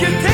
you take